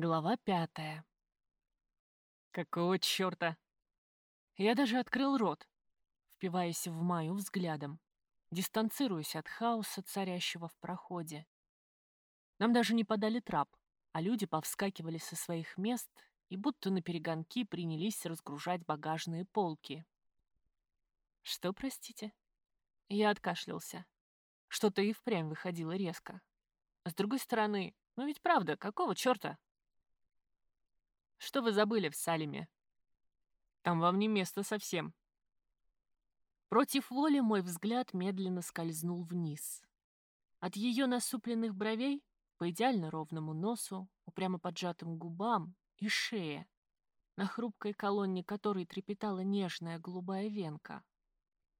Глава пятая. Какого черта? Я даже открыл рот, впиваясь в Маю взглядом, дистанцируясь от хаоса, царящего в проходе. Нам даже не подали трап, а люди повскакивали со своих мест и будто на перегонки принялись разгружать багажные полки. Что, простите? Я откашлялся. Что-то и впрямь выходило резко. С другой стороны, ну ведь правда, какого черта? Что вы забыли в Салеме? Там вам не место совсем. Против воли мой взгляд медленно скользнул вниз. От ее насупленных бровей по идеально ровному носу, упрямо поджатым губам и шее, на хрупкой колонне которой трепетала нежная голубая венка,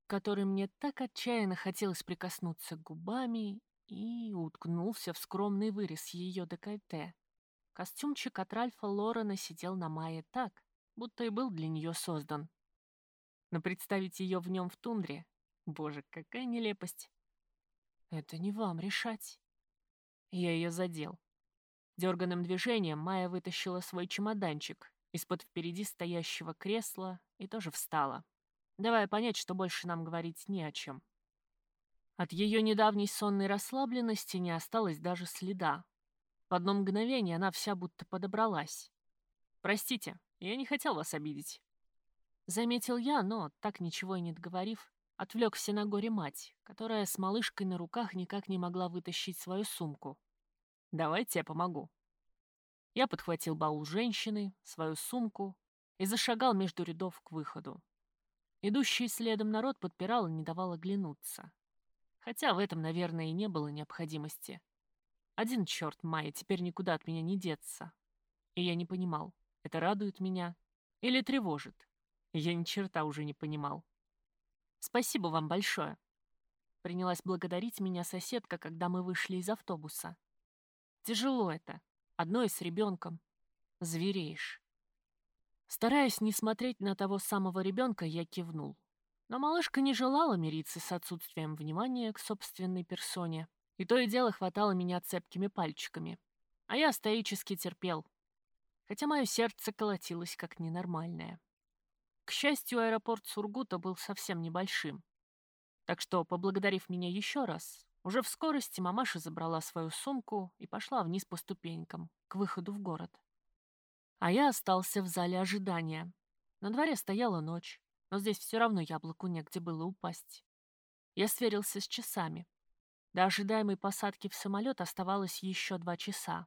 которой мне так отчаянно хотелось прикоснуться губами и уткнулся в скромный вырез ее декольте. Костюмчик от Ральфа Лорена сидел на Майе так, будто и был для нее создан. Но представить ее в нем в тундре, боже, какая нелепость. Это не вам решать. Я ее задел. Дерганным движением Майя вытащила свой чемоданчик из-под впереди стоящего кресла и тоже встала, давая понять, что больше нам говорить не о чем. От ее недавней сонной расслабленности не осталось даже следа, в одно мгновение она вся будто подобралась. «Простите, я не хотел вас обидеть». Заметил я, но, так ничего и не договорив, отвлекся на горе мать, которая с малышкой на руках никак не могла вытащить свою сумку. «Давайте я помогу». Я подхватил баул женщины, свою сумку и зашагал между рядов к выходу. Идущий следом народ подпирал и не давал оглянуться. Хотя в этом, наверное, и не было необходимости. Один черт Майя, теперь никуда от меня не деться. И я не понимал, это радует меня или тревожит. Я ни черта уже не понимал. Спасибо вам большое. Принялась благодарить меня соседка, когда мы вышли из автобуса. Тяжело это. Одной с ребенком. Звереешь. Стараясь не смотреть на того самого ребенка, я кивнул. Но малышка не желала мириться с отсутствием внимания к собственной персоне. И то и дело хватало меня цепкими пальчиками. А я стоически терпел, хотя мое сердце колотилось как ненормальное. К счастью, аэропорт Сургута был совсем небольшим. Так что, поблагодарив меня еще раз, уже в скорости мамаша забрала свою сумку и пошла вниз по ступенькам, к выходу в город. А я остался в зале ожидания. На дворе стояла ночь, но здесь все равно яблоку негде было упасть. Я сверился с часами. До ожидаемой посадки в самолет оставалось еще два часа.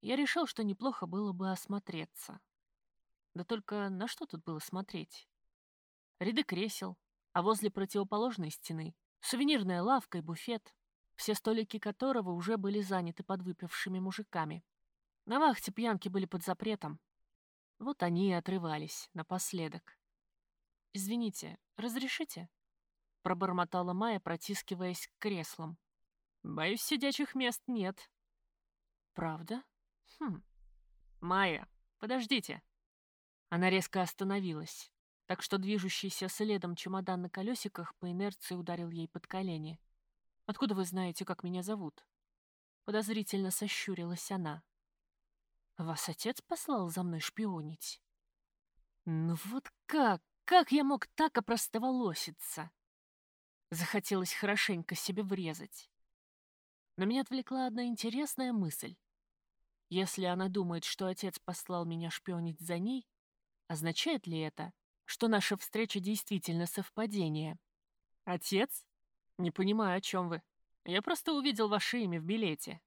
Я решил, что неплохо было бы осмотреться. Да только на что тут было смотреть? Ряды кресел, а возле противоположной стены сувенирная лавка и буфет, все столики которого уже были заняты подвыпившими мужиками. На вахте пьянки были под запретом. Вот они и отрывались напоследок. «Извините, разрешите?» Пробормотала Майя, протискиваясь к креслам. «Боюсь, сидячих мест нет». «Правда? Хм. Майя, подождите». Она резко остановилась, так что движущийся следом чемодан на колесиках по инерции ударил ей под колени. «Откуда вы знаете, как меня зовут?» Подозрительно сощурилась она. «Вас отец послал за мной шпионить?» «Ну вот как? Как я мог так опростоволоситься?» Захотелось хорошенько себе врезать. Но меня отвлекла одна интересная мысль. Если она думает, что отец послал меня шпионить за ней, означает ли это, что наша встреча действительно совпадение? Отец? Не понимаю, о чем вы. Я просто увидел ваше имя в билете.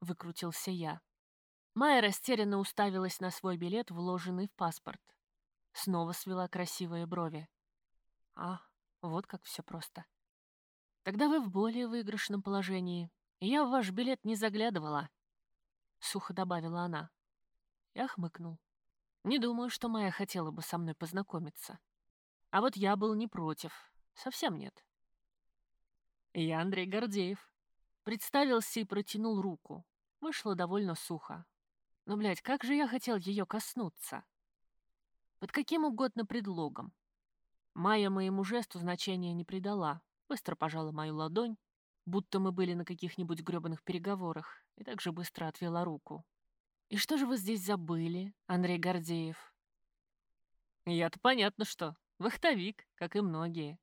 Выкрутился я. Майя растерянно уставилась на свой билет, вложенный в паспорт. Снова свела красивые брови. А, вот как все просто. Тогда вы в более выигрышном положении. Я в ваш билет не заглядывала. Сухо добавила она. Я хмыкнул. Не думаю, что моя хотела бы со мной познакомиться. А вот я был не против. Совсем нет. Я Андрей Гордеев. Представился и протянул руку. Вышло довольно сухо. Но, блядь, как же я хотел ее коснуться. Под каким угодно предлогом. Майя моему жесту значения не придала, быстро пожала мою ладонь, будто мы были на каких-нибудь грёбаных переговорах, и также быстро отвела руку. «И что же вы здесь забыли, Андрей Гордеев?» «Я-то понятно что. Вахтовик, как и многие.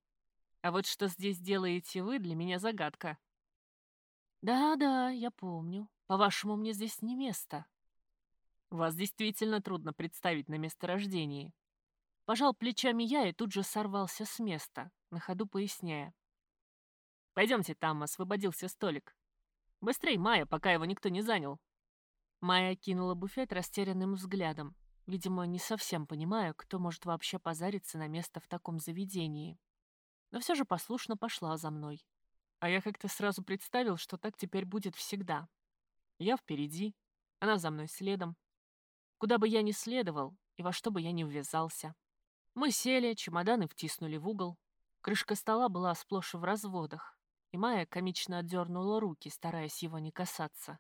А вот что здесь делаете вы, для меня загадка». «Да-да, я помню. По-вашему, мне здесь не место». «Вас действительно трудно представить на месторождении». Пожал плечами я и тут же сорвался с места, на ходу поясняя. «Пойдемте, там освободился столик. Быстрей, Майя, пока его никто не занял». Майя кинула буфет растерянным взглядом, видимо, не совсем понимая, кто может вообще позариться на место в таком заведении. Но все же послушно пошла за мной. А я как-то сразу представил, что так теперь будет всегда. Я впереди, она за мной следом. Куда бы я ни следовал и во что бы я ни ввязался. Мы сели, чемоданы втиснули в угол. Крышка стола была сплошь в разводах, и Майя комично отдернула руки, стараясь его не касаться.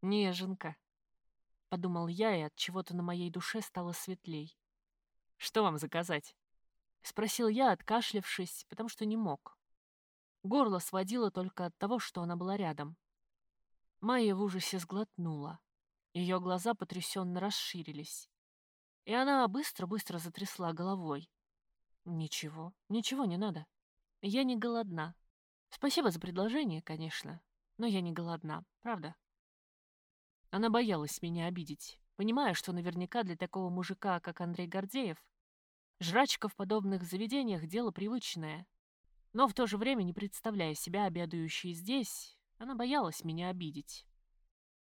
«Неженка», — подумал я, и от чего-то на моей душе стало светлей. «Что вам заказать?» — спросил я, откашлявшись, потому что не мог. Горло сводило только от того, что она была рядом. Майя в ужасе сглотнула. Ее глаза потрясенно расширились. И она быстро-быстро затрясла головой. «Ничего, ничего не надо. Я не голодна. Спасибо за предложение, конечно, но я не голодна, правда?» Она боялась меня обидеть, понимая, что наверняка для такого мужика, как Андрей Гордеев, жрачка в подобных заведениях — дело привычное. Но в то же время, не представляя себя обедающей здесь, она боялась меня обидеть.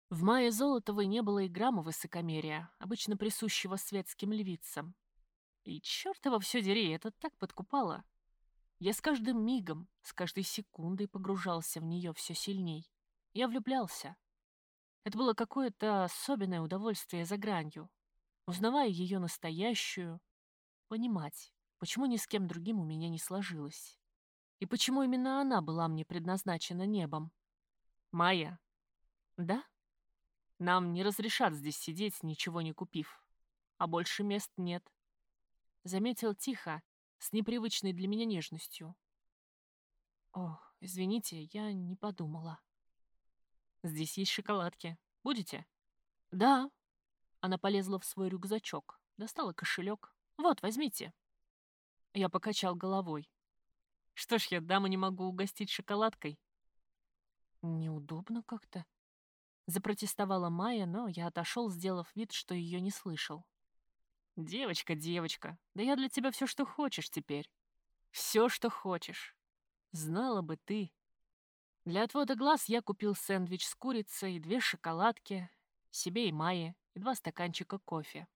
В Майе Золотовой не было и грамма высокомерия, обычно присущего светским львицам. И чертова все дери, это так подкупало. Я с каждым мигом, с каждой секундой погружался в нее все сильней. Я влюблялся. Это было какое-то особенное удовольствие за гранью. Узнавая ее настоящую, понимать, почему ни с кем другим у меня не сложилось. И почему именно она была мне предназначена небом. Майя. Да? Нам не разрешат здесь сидеть, ничего не купив. А больше мест нет. Заметил тихо, с непривычной для меня нежностью. О, извините, я не подумала. Здесь есть шоколадки. Будете? Да. Она полезла в свой рюкзачок, достала кошелек. Вот, возьмите. Я покачал головой. Что ж, я даму не могу угостить шоколадкой. Неудобно как-то. Запротестовала Майя, но я отошел, сделав вид, что ее не слышал. «Девочка, девочка, да я для тебя все, что хочешь теперь. Все, что хочешь. Знала бы ты». Для отвода глаз я купил сэндвич с курицей, две шоколадки, себе и Майе, и два стаканчика кофе.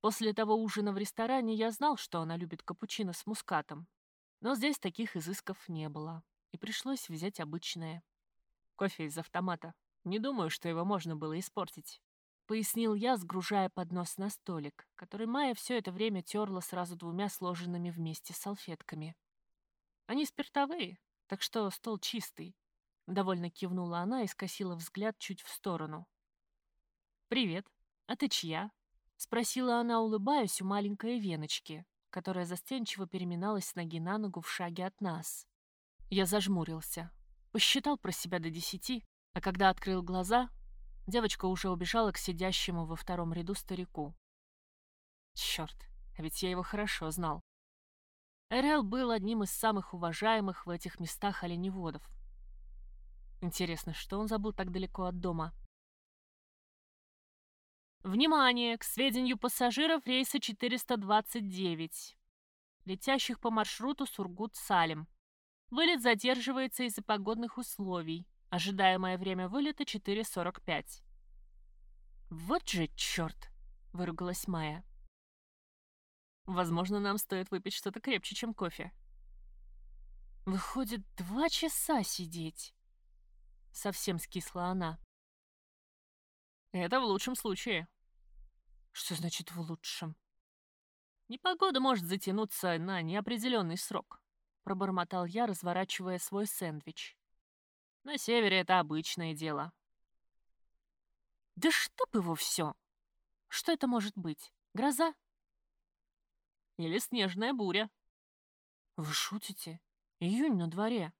После того ужина в ресторане я знал, что она любит капучино с мускатом. Но здесь таких изысков не было, и пришлось взять обычное. Кофе из автомата. Не думаю, что его можно было испортить. Пояснил я, сгружая поднос на столик, который Майя все это время терла сразу двумя сложенными вместе салфетками. Они спиртовые, так что стол чистый. Довольно кивнула она и скосила взгляд чуть в сторону. «Привет. А ты чья?» — спросила она, улыбаясь у маленькой веночки, которая застенчиво переминалась с ноги на ногу в шаге от нас. Я зажмурился, посчитал про себя до десяти а когда открыл глаза, девочка уже убежала к сидящему во втором ряду старику. Черт, а ведь я его хорошо знал. Эрел был одним из самых уважаемых в этих местах оленеводов. Интересно, что он забыл так далеко от дома? Внимание! К сведению пассажиров рейса 429, летящих по маршруту Сургут-Салем. Вылет задерживается из-за погодных условий. Ожидаемое время вылета 4.45. «Вот же черт!» — выругалась Майя. «Возможно, нам стоит выпить что-то крепче, чем кофе». «Выходит, два часа сидеть!» Совсем скисла она. «Это в лучшем случае». «Что значит «в лучшем»?» «Непогода может затянуться на неопределенный срок», — пробормотал я, разворачивая свой сэндвич. На севере это обычное дело. Да чтоб его все! Что это может быть? Гроза? Или снежная буря? Вы шутите? Июнь на дворе.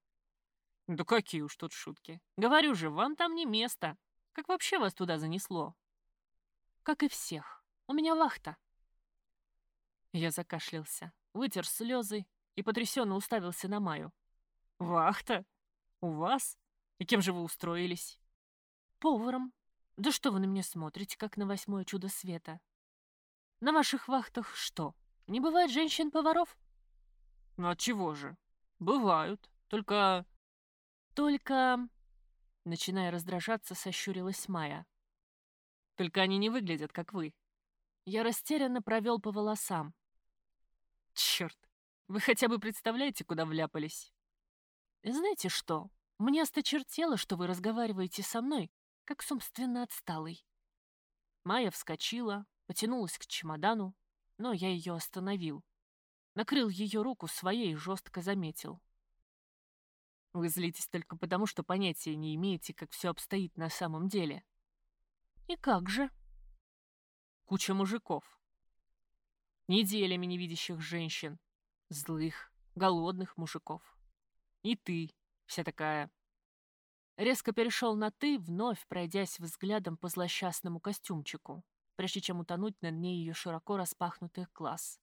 Да какие уж тут шутки. Говорю же, вам там не место. Как вообще вас туда занесло? как и всех. У меня вахта». Я закашлялся, вытер слезы и потрясенно уставился на Маю. «Вахта? У вас? И кем же вы устроились?» «Поваром. Да что вы на меня смотрите, как на восьмое чудо света? На ваших вахтах что, не бывает женщин-поваров?» «Ну отчего же? Бывают. Только...» «Только...» Начиная раздражаться, сощурилась Майя. «Только они не выглядят, как вы». Я растерянно провел по волосам. «Черт, вы хотя бы представляете, куда вляпались?» «Знаете что? Мне осточертело, что вы разговариваете со мной, как собственно отсталый». Майя вскочила, потянулась к чемодану, но я ее остановил. Накрыл ее руку своей и жестко заметил. Вы злитесь только потому, что понятия не имеете, как все обстоит на самом деле. И как же? Куча мужиков. Неделями невидящих женщин. Злых, голодных мужиков. И ты, вся такая... Резко перешел на «ты», вновь пройдясь взглядом по злосчастному костюмчику, прежде чем утонуть на дне ее широко распахнутых глаз.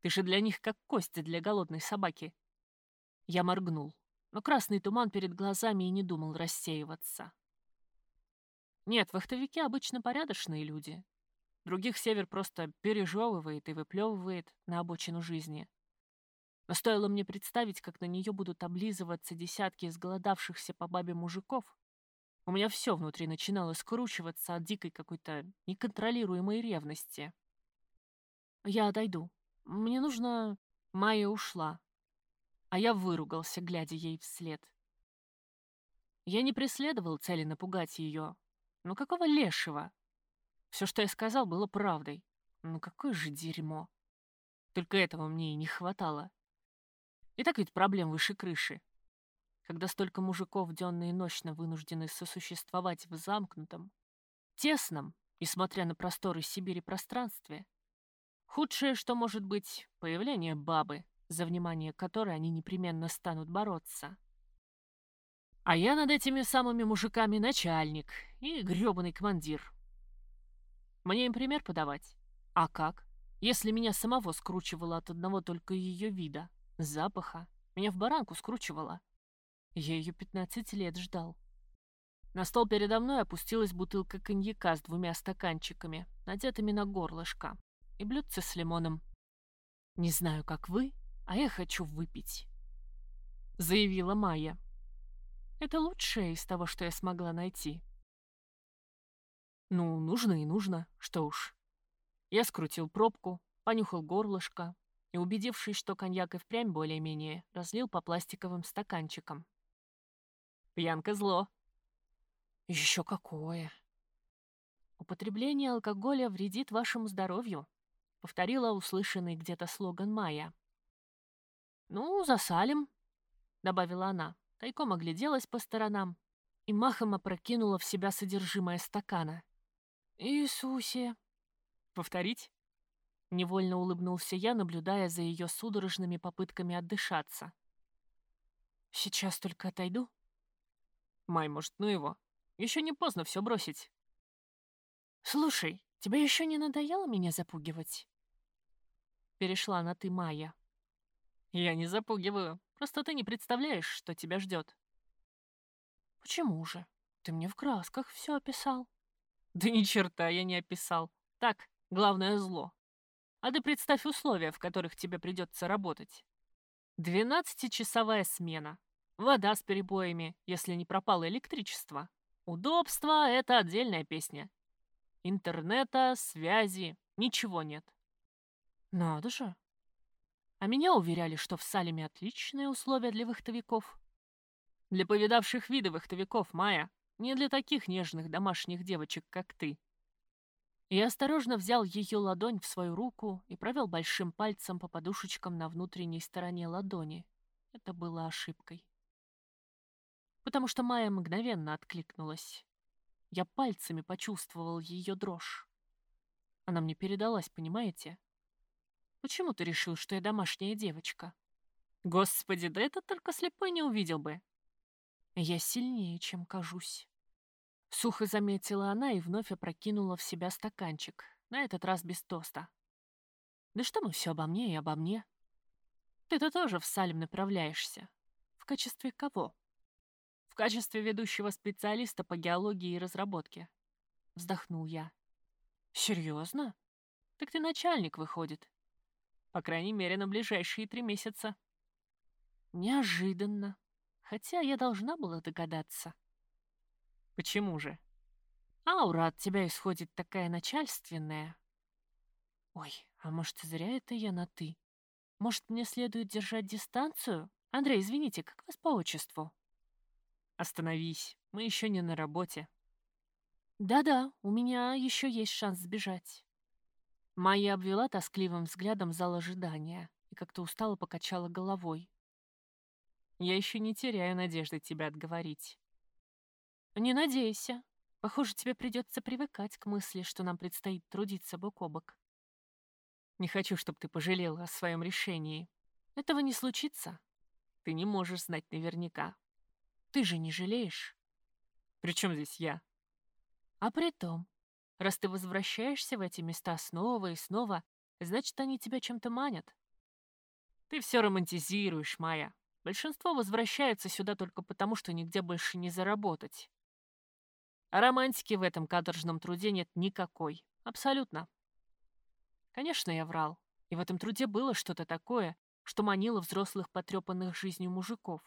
Ты же для них как кости для голодной собаки. Я моргнул но красный туман перед глазами и не думал рассеиваться. Нет, вахтовики обычно порядочные люди. Других север просто пережевывает и выплевывает на обочину жизни. Но стоило мне представить, как на нее будут облизываться десятки изголодавшихся по бабе мужиков, у меня все внутри начинало скручиваться от дикой какой-то неконтролируемой ревности. Я отойду. Мне нужно... Майя ушла а я выругался, глядя ей вслед. Я не преследовал цели напугать ее. Ну какого лешего? Все, что я сказал, было правдой. Ну какое же дерьмо. Только этого мне и не хватало. И так ведь проблем выше крыши. Когда столько мужиков денно и ночно вынуждены сосуществовать в замкнутом, тесном, несмотря на просторы Сибири пространстве, худшее, что может быть, появление бабы, за внимание которой они непременно станут бороться. А я над этими самыми мужиками начальник и грёбаный командир. Мне им пример подавать? А как? Если меня самого скручивало от одного только ее вида, запаха, меня в баранку скручивало. Я ее 15 лет ждал. На стол передо мной опустилась бутылка коньяка с двумя стаканчиками, надетыми на горлышко, и блюдце с лимоном. Не знаю, как вы, а я хочу выпить», — заявила Майя. «Это лучшее из того, что я смогла найти». «Ну, нужно и нужно, что уж». Я скрутил пробку, понюхал горлышко и, убедившись, что коньяк и впрямь более-менее, разлил по пластиковым стаканчикам. «Пьянка зло». «Еще какое!» «Употребление алкоголя вредит вашему здоровью», — повторила услышанный где-то слоган Майя. «Ну, засалим», — добавила она. Тайком огляделась по сторонам и махом опрокинула в себя содержимое стакана. «Иисусе!» «Повторить?» Невольно улыбнулся я, наблюдая за ее судорожными попытками отдышаться. «Сейчас только отойду?» «Май, может, ну его. Еще не поздно все бросить». «Слушай, тебе еще не надоело меня запугивать?» Перешла на «ты, Майя». Я не запугиваю. Просто ты не представляешь, что тебя ждет. Почему же? Ты мне в красках все описал. Да ни черта я не описал. Так, главное зло. А ты представь условия, в которых тебе придется работать. Двенадцатичасовая смена. Вода с перебоями, если не пропало электричество. Удобство — это отдельная песня. Интернета, связи, ничего нет. Надо же, а меня уверяли, что в Салеме отличные условия для вахтовиков. Для повидавших виды вахтовиков, Майя, не для таких нежных домашних девочек, как ты. Я осторожно взял ее ладонь в свою руку и провел большим пальцем по подушечкам на внутренней стороне ладони. Это было ошибкой. Потому что Майя мгновенно откликнулась. Я пальцами почувствовал ее дрожь. Она мне передалась, понимаете? Почему ты решил, что я домашняя девочка? Господи, да это только слепой не увидел бы. Я сильнее, чем кажусь. Сухо заметила она и вновь опрокинула в себя стаканчик, на этот раз без тоста. Да что мы все обо мне и обо мне? Ты-то тоже в Салем направляешься. В качестве кого? В качестве ведущего специалиста по геологии и разработке. Вздохнул я. Серьезно? Так ты начальник, выходит. По крайней мере, на ближайшие три месяца. Неожиданно. Хотя я должна была догадаться. Почему же? Аура от тебя исходит такая начальственная. Ой, а может, зря это я на «ты»? Может, мне следует держать дистанцию? Андрей, извините, как вас по отчеству? Остановись, мы еще не на работе. Да-да, у меня еще есть шанс сбежать. Майя обвела тоскливым взглядом зал ожидания и как-то устало покачала головой. Я еще не теряю надежды тебя отговорить. Не надейся. Похоже, тебе придется привыкать к мысли, что нам предстоит трудиться бок о бок. Не хочу, чтобы ты пожалела о своем решении. Этого не случится. Ты не можешь знать наверняка. Ты же не жалеешь. При чем здесь я? А при том, раз ты возвращаешься в эти места снова и снова, значит, они тебя чем-то манят. Ты все романтизируешь, Майя. Большинство возвращаются сюда только потому, что нигде больше не заработать. А романтики в этом каторжном труде нет никакой. Абсолютно. Конечно, я врал. И в этом труде было что-то такое, что манило взрослых потрепанных жизнью мужиков.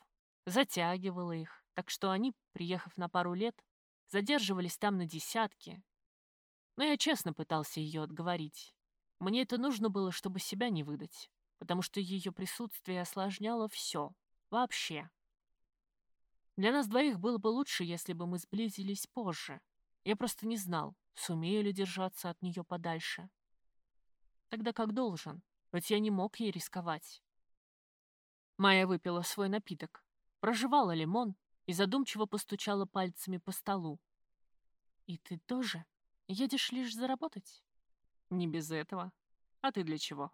Затягивало их, так что они, приехав на пару лет, задерживались там на десятки. Но я честно пытался ее отговорить. Мне это нужно было, чтобы себя не выдать, потому что ее присутствие осложняло все. Вообще. Для нас двоих было бы лучше, если бы мы сблизились позже. Я просто не знал, сумею ли держаться от нее подальше. Тогда как должен, ведь я не мог ей рисковать. Майя выпила свой напиток, прожевала лимон и задумчиво постучала пальцами по столу. «И ты тоже? Едешь лишь заработать?» «Не без этого. А ты для чего?»